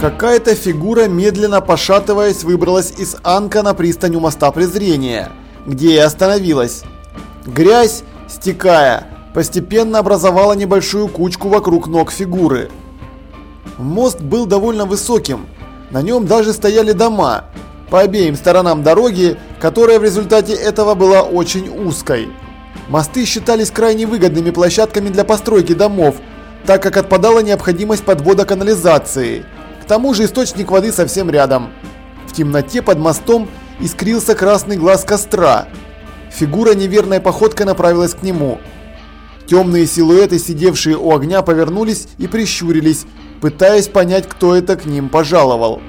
Какая-то фигура, медленно пошатываясь, выбралась из анка на пристань у моста презрения, где и остановилась. Грязь, стекая, постепенно образовала небольшую кучку вокруг ног фигуры. Мост был довольно высоким, на нем даже стояли дома, по обеим сторонам дороги, которая в результате этого была очень узкой. Мосты считались крайне выгодными площадками для постройки домов, так как отпадала необходимость подвода канализации. К тому же источник воды совсем рядом. В темноте под мостом искрился красный глаз костра. Фигура неверной походкой направилась к нему. Темные силуэты, сидевшие у огня, повернулись и прищурились, пытаясь понять, кто это к ним пожаловал.